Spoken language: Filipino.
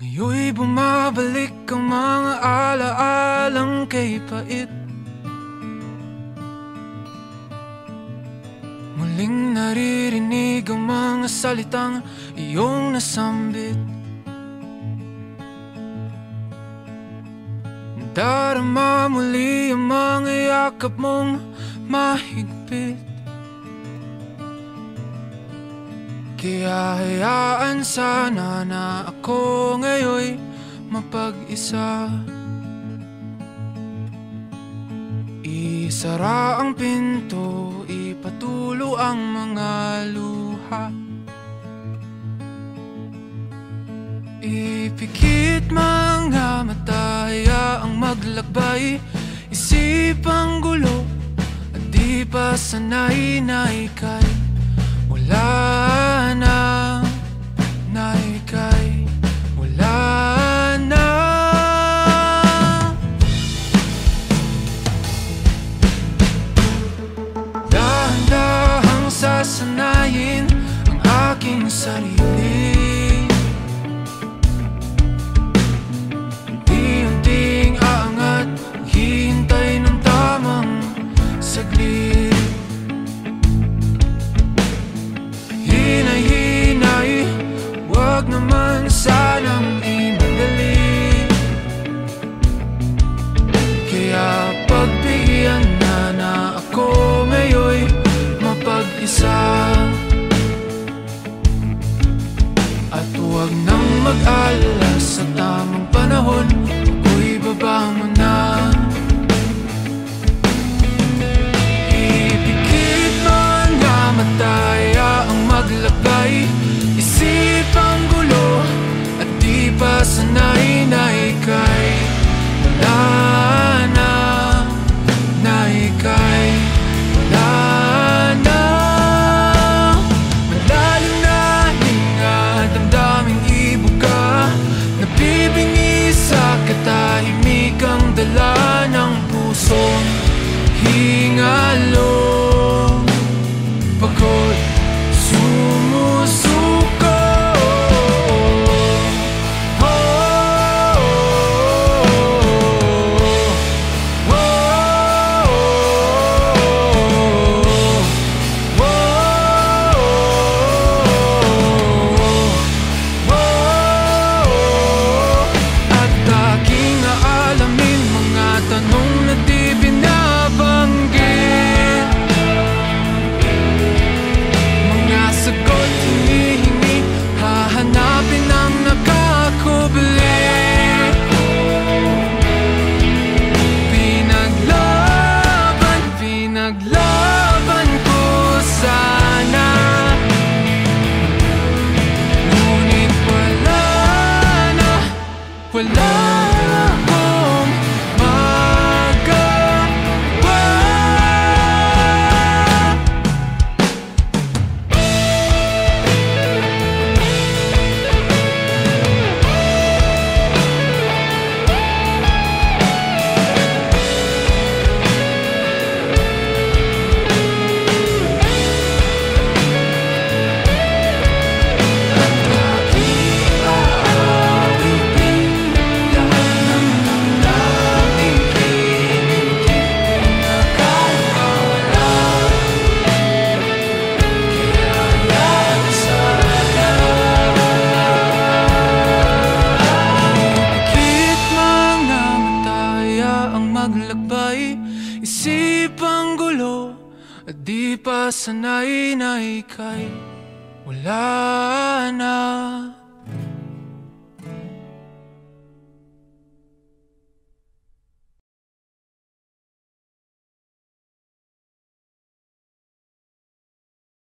Ngayon'y bumabalik ang mga alaalang kay pait. Muling naririnig ang mga salitang iyong nasambit. Darama muli ang mga yakap mong mahigpit Kaya hayaan sana na ako ngayon mapag-isa. Isara ang pinto, ipatulo ang mga luha. Ipikit mga mata, hayaang maglakbay Isipang gulo, at di pa sanay na ikay Wala sasanayin ang aking sarili maglakbay Isip ang gulo at di pa sanay na ikay. Wala na, na ikay. Wala na. Malalim na hinga, damdaming ibuka Nabibingi sa katahimikang dala ng pusong hingalo At di pa sanay na ikay Wala na